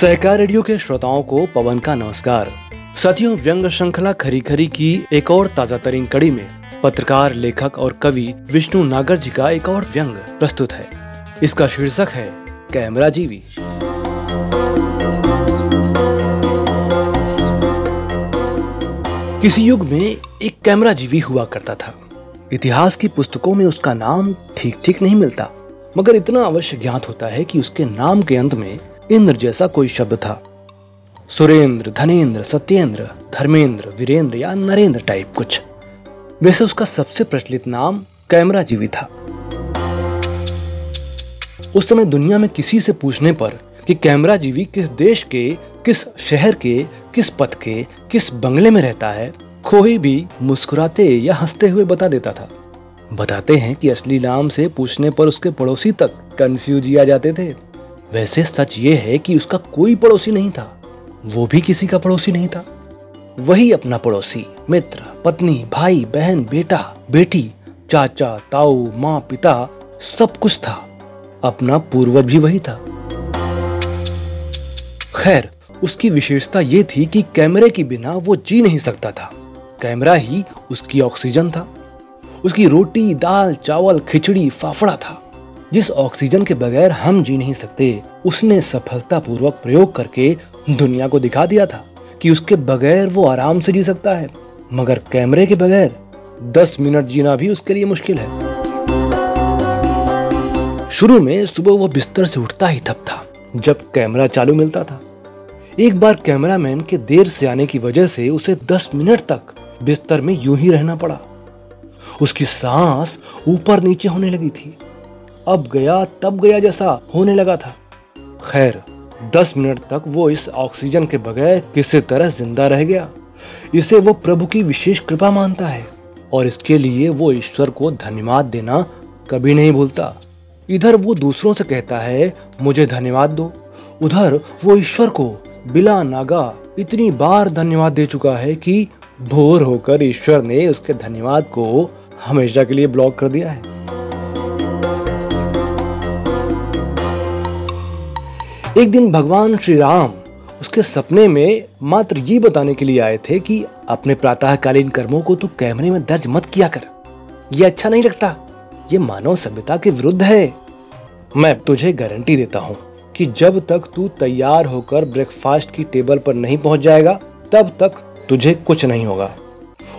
सहकार radio के श्रोताओं को पवन का नमस्कार। साथियों, व्यंग श्रृंखला खरी खरी की एक और ताज़ा तरीन कड़ी में पत्रकार, लेखक और कवि विष्णु नागर जी का एक और व्यंग प्रस्तुत है। इसका शीर्षक है, कैमरा जीवी। किसी युग में एक कैमरा जीवी हुआ करता था। इतिहास की पुस्तकों में उसका नाम ठीक ठीक नहीं मिलता, मगर इतना अवश्य ज्ञात होता है कि उसके नाम के अंत में इंद्र जैसा कोई शब्द था। सुरेंद्र धनेन्द्र सत्येंद्र, धर्मेंद्र, वीरेंद्र या नरेंद्र टाइप कुछ। वैसे उसका सबसे प्रचलित नाम कैमरा जीवी था। उस समय दुनिया में किसी से पूछने पर कि कैमरा जीवी किस देश के, किस शहर के, किस पथ के, किस बंगले में रहता है कोई भी मुस्कुराते या हँसते हुए बता देता था। बताते हैं कि असली नाम से पूछने पर उसके पड़ोसी तक कंफ्यूज किया जाते थे। वैसे सच ये है कि उसका कोई पड़ोसी नहीं था। वो भी किसी का पड़ोसी नहीं था। वही अपना पड़ोसी, मित्र, पत्नी, भाई, बहन, बेटा, बेटी, चाचा, ताऊ, माँ, पिता, सब कुछ था। अपना पूर्वज भी वही था। खैर, उसकी विशेषता ये थी कि कैमरे के बिना वो जी नहीं सकता था। कैमरा ही उसकी ऑक्सीजन था। उसकी रोटी, दाल, चावल, खिचड़ी, फाफड़ा था। जिस ऑक्सीजन के बगैर हम जी नहीं सकते, उसने सफलतापूर्वक प्रयोग करके दुनिया को दिखा दिया था कि उसके बगैर वो आराम से जी सकता है। मगर कैमरे के बगैर दस मिनट जीना भी उसके लिए मुश्किल है। शुरू में सुबह वो बिस्तर से उठता ही तब था, जब कैमरा चालू मिलता था। एक बार कैमरामैन के देर से आने की वजह से उसे दस मिनट तक बिस्तर में यूँ ही रहना पड़ा। उसकी सांस ऊपर नीचे होने लगी थी। अब गया, तब गया जैसा होने लगा था। खैर, दस मिनट तक वो इस ऑक्सीजन के बगैर किसी तरह ज़िंदा रह गया। इसे वो प्रभु की विशेष कृपा मानता है और इसके लिए वो ईश्वर को धन्यवाद देना कभी नहीं भूलता। इधर वो दूसरों से कहता है, मुझे धन्यवाद दो। उधर वो ईश्वर को बिला नागा इतनी बार धन्यवाद दे चुका है कि भोर होकर ईश्वर ने उसके धन्यवाद को हमेशा के लिए ब्लॉक कर दिया है। एक दिन भगवान श्री राम उसके सपने में मात्र ये बताने के लिए आए थे कि अपने प्रातःकालीन कर्मों को तू कैमरे में दर्ज मत किया कर। ये अच्छा नहीं लगता। ये मानव सभ्यता के विरुद्ध है। मैं तुझे गारंटी देता हूँ कि जब तक तू तैयार होकर ब्रेकफास्ट की टेबल पर नहीं पहुँच जाएगा, तब तक तुझे कुछ नहीं होगा।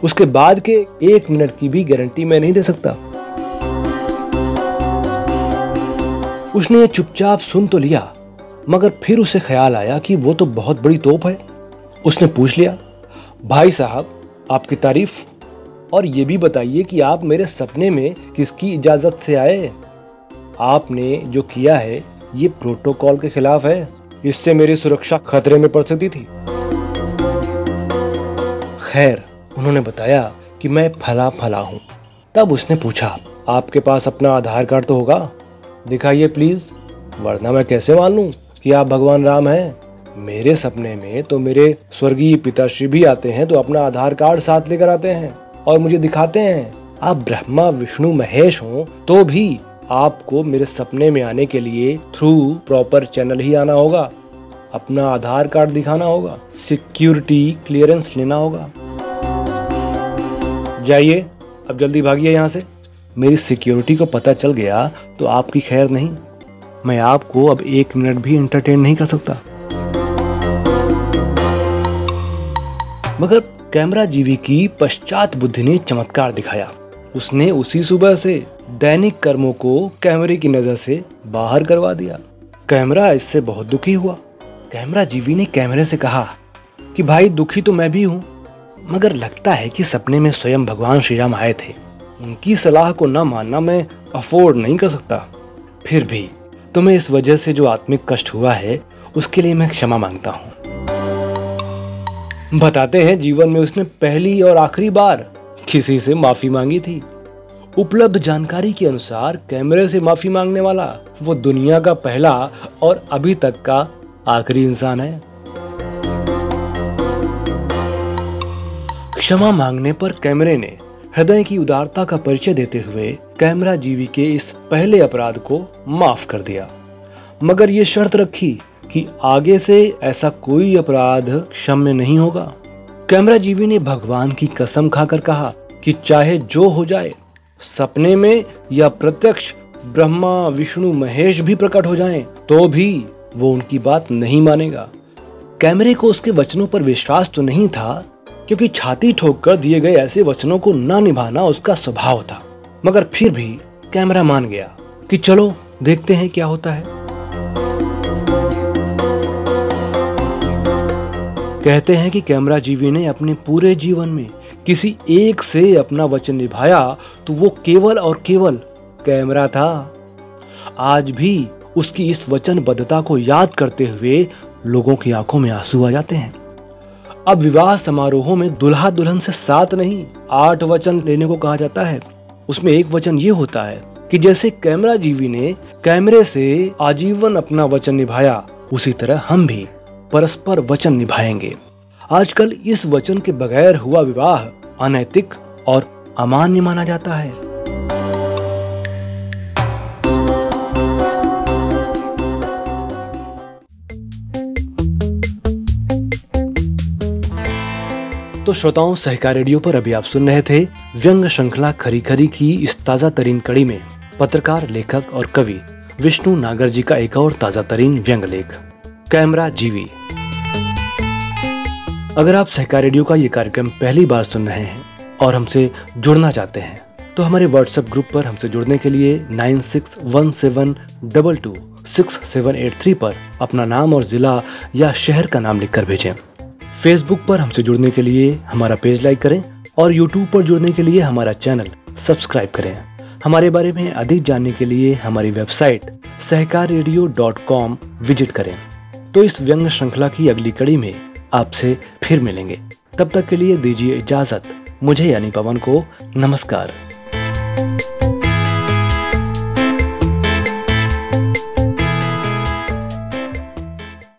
उसके बाद के एक मिनट की भी गारंटी मैं नहीं दे सकता। उसने चुपचाप सुन तो लिया। मगर फिर उसे ख्याल आया कि वो तो बहुत बड़ी तोप है। उसने पूछ लिया, भाई साहब, आपकी तारीफ़? और ये भी बताइए कि आप मेरे सपने में किसकी इजाज़त से आए? आपने जो किया है, ये प्रोटोकॉल के खिलाफ है। इससे मेरी सुरक्षा खतरे में पड़ सकती थी। खैर, उन्होंने बताया कि मैं फला फला हूँ। तब उसने पूछा, आपके पास अपना आधार कार्ड तो होगा? दिखाइए प्लीज़, वरना मैं कैसे मान? लूँ कि आप भगवान राम हैं। मेरे सपने में तो मेरे स्वर्गीय पिताश्री भी आते हैं तो अपना आधार कार्ड साथ लेकर आते हैं और मुझे दिखाते हैं। आप ब्रह्मा, विष्णु, महेश हो तो भी आपको मेरे सपने में आने के लिए थ्रू प्रॉपर चैनल ही आना होगा। अपना आधार कार्ड दिखाना होगा सिक्योरिटी क्लियरेंस लेना होगा। जाइए, अब जल्दी भागिए यहाँ से। मेरी सिक्योरिटी को पता चल गया तो आपकी खैर नहीं। मैं आपको अब एक मिनट भी इंटरटेन नहीं कर सकता। मगर कैमरा जीवी की पश्चात बुद्धि ने चमत्कार दिखाया। उसने उसी सुबह से दैनिक कर्मों को कैमरे की नज़र से बाहर करवा दिया। कैमरा इससे बहुत दुखी हुआ। कैमरा जीवी ने कैमरे से कहा कि, भाई, दुखी तो मैं भी हूँ, मगर लगता है कि सपने में स्वयं भगवान श्री राम आए थे। उनकी सलाह को न मानना मैं अफोर्ड नहीं कर सकता। फिर भी तुम्हें इस वजह से जो आत्मिक कष्ट हुआ है, उसके लिए मैं क्षमा माँगता हूँ। बताते हैं जीवन में उसने पहली और आखिरी बार किसी से माफ़ी मांगी थी। उपलब्ध जानकारी के अनुसार कैमरे से माफ़ी मांगने वाला वो दुनिया का पहला और अभी तक का आखिरी इंसान है। क्षमा मांगने पर कैमरे ने हृदय की उदारता का परिचय देते हुए कैमरा जीवी के इस पहले अपराध को माफ़ कर दिया। मगर ये शर्त रखी कि आगे से ऐसा कोई अपराध क्षम्य नहीं होगा। कैमरा जीवी ने भगवान की कसम खाकर कहा कि चाहे जो हो जाए सपने में या प्रत्यक्ष ब्रह्मा विष्णु महेश भी प्रकट हो जाएँ, तो भी वो उनकी बात नहीं मानेगा। कैमरे को उसके वचनों पर विश्वास तो नहीं था क्योंकि छाती ठोक कर दिए गए ऐसे वचनों को न निभाना उसका स्वभाव था। मगर फिर भी कैमरा मान गया कि चलो, देखते हैं क्या होता है। कहते हैं कि कैमरा जीवी ने अपने पूरे जीवन में किसी एक से अपना वचन निभाया तो वो केवल और केवल कैमरा था। आज भी उसकी इस वचनबद्धता को याद करते हुए लोगों की आँखों में आँसू आ जाते हैं। अब विवाह समारोहों में दुल्हा दुल्हन से सात नहीं, आठ वचन लेने को कहा जाता है। उसमें एक वचन ये होता है कि जैसे कैमरा जीवी ने कैमरे से आजीवन अपना वचन निभाया, उसी तरह हम भी परस्पर वचन निभाएँगे। आजकल इस वचन के बगैर हुआ विवाह अनैतिक और अमान्य माना जाता है। तो श्रोताओं, सहकार रेडियो पर अभी आप सुन रहे थे व्यंग श्रृंखला खरी खरी की इस ताज़ा तरीन कड़ी में पत्रकार, लेखक और कवि विष्णु नागर जी का एक और ताज़ा तरीन व्यंग लेख, कैमरा जीवी। अगर आप सहकार रेडियो का ये कार्यक्रम पहली बार सुन रहे हैं और हमसे जुड़ना चाहते हैं तो हमारे व्हाट्सएप ग्रुप पर हमसे जुड़ने के लिए nine six one seven double two six seven eight three पर अपना नाम और जिला या शहर का नाम लिखकर भेजें। फेसबुक पर हमसे जुड़ने के लिए हमारा पेज लाइक करें और यूट्यूब पर जुड़ने के लिए हमारा चैनल सब्सक्राइब करें। हमारे बारे में अधिक जानने के लिए हमारी website Sahakar radio dot com visit करें। तो इस व्यंग श्रृंखला की अगली कड़ी में आपसे फिर मिलेंगे। तब तक के लिए दीजिए इजाज़त। मुझे यानी पवन को नमस्कार।